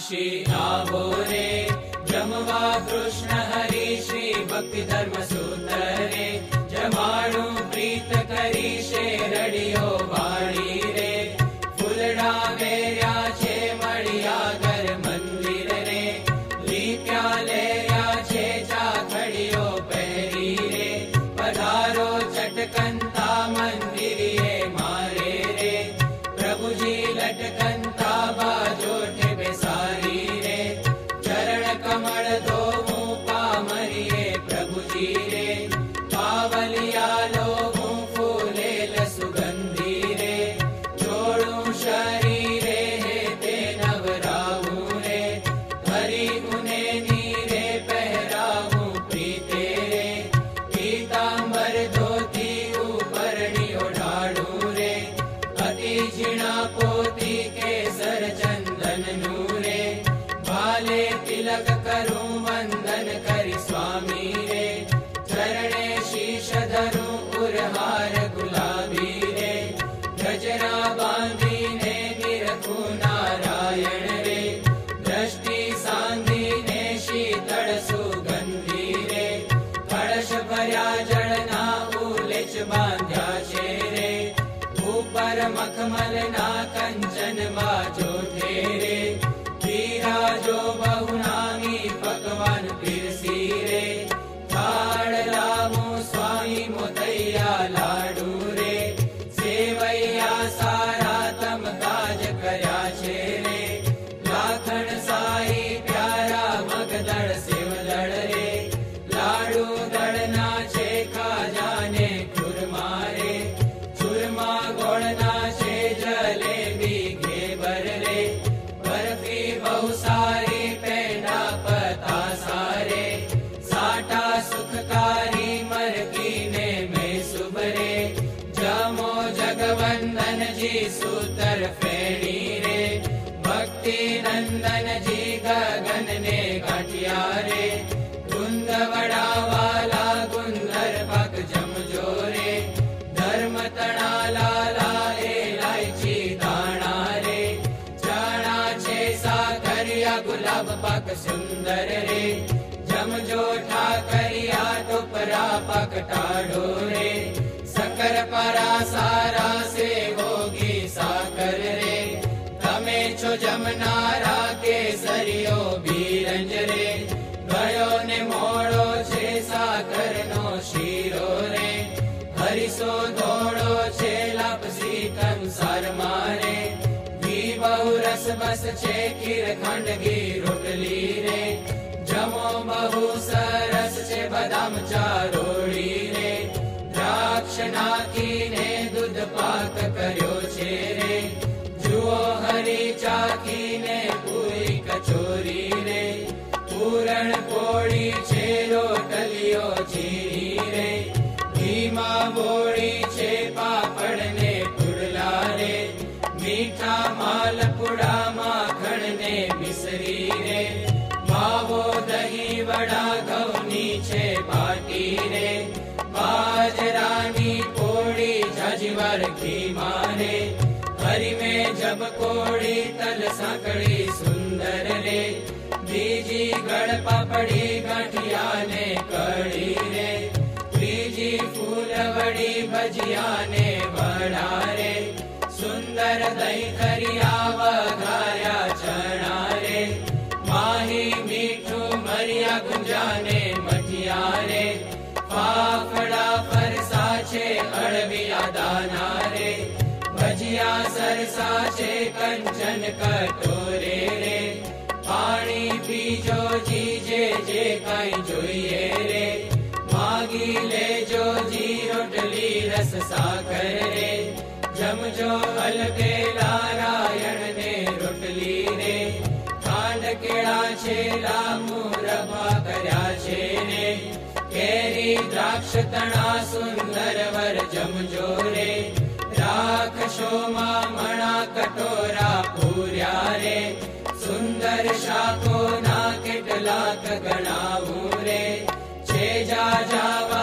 अविनाशी आवो रे जमवा कृष्ण हरि श्री भक्ति धर्म सूत्र रे जमाणु प्रीत करी शे जी सूतर फेणी रे भक्ति नंदन जी गगन ने गाठिया रे धुंद वड़ा वाला गुंदर पग जम जोरे धर्म तणा लाला एलायची दाणा रे छे साकरिया गुलाब पक सुंदर रे जम जो ठाकरिया टुपरा पक टाढो रे साकर परा सारा से होगी साकर रे। तमे छो जमनारा के सरियो बीरंज रे। गयो ने मोड़ो छे साकर नो शीरो रे। हरिसो दोडो छे लीकरमारे बहु रस बस छे किरीरे जमो बहु सरस छे बदाम बोरी दर्शना कीने दुध पात कर्यो में जब कोड़ी तल साकड़ी सुंदर रे बीजी गढ़ पापड़ी गांठिया ने कड़ी रे बीजी फूल वड़ी भजिया ने बड़ा रे सुंदर दही खरिया वघार्या चना रे माही मीठू मरिया गुंजा ने मठिया रे फाफड़ा फरसा छे अड़बिया दाना रे जिया सरसाचे कंचन कटोरे रे। पाणी पीजो जी जे जे काई जोइए रे। मागी ले जो जी रोटली रस साकर रे। जमजो अलके नारायण ने रोटली रे। खांड केड़ा छे लामू रबा कर्या छे रे। केरी द्राक्ष तणा सुंदर वर जमजो रे। पाशो मामणा कटोरा पूर्या रे। सुन्दर शाको ना केटलाक शापो रे छे जा जावा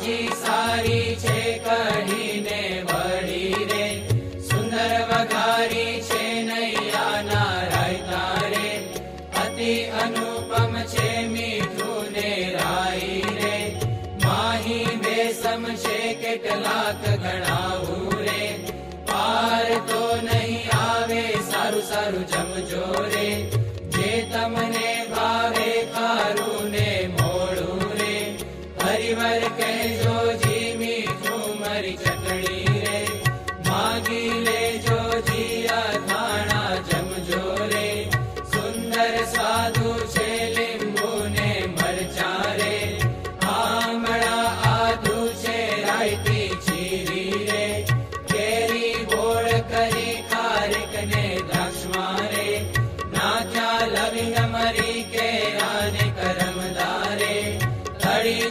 Jesus.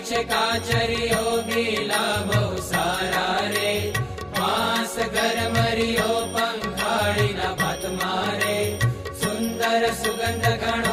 चकाचरियो बीला बहु सारा रे। मास गरमरियो पंखाड़ी न पत काचरि सुन्दर सुगन्ध गाणा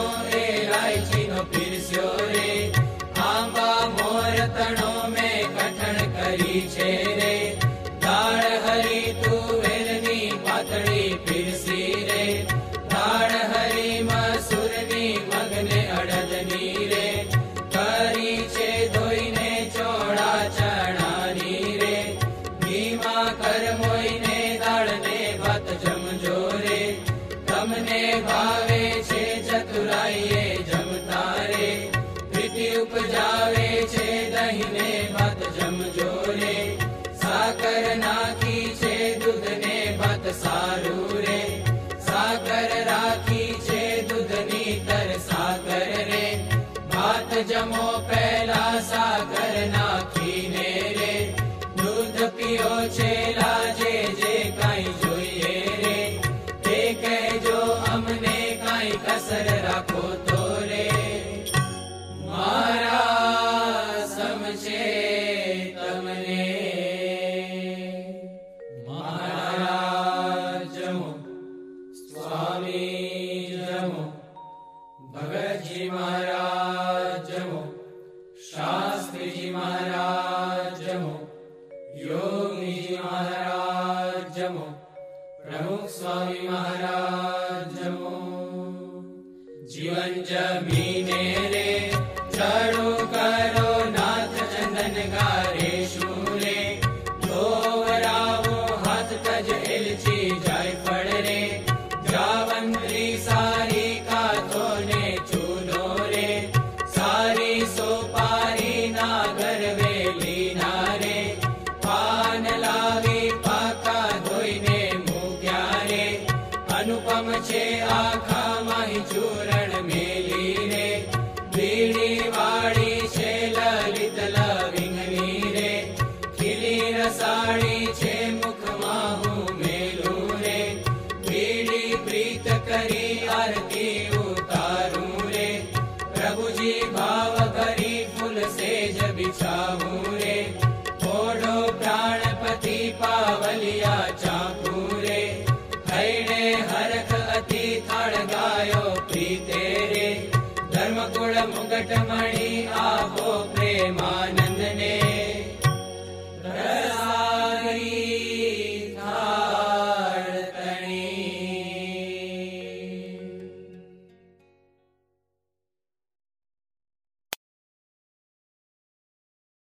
जीवन जमीने रे चढ़ो कर मुगटमणि आवो प्रेमान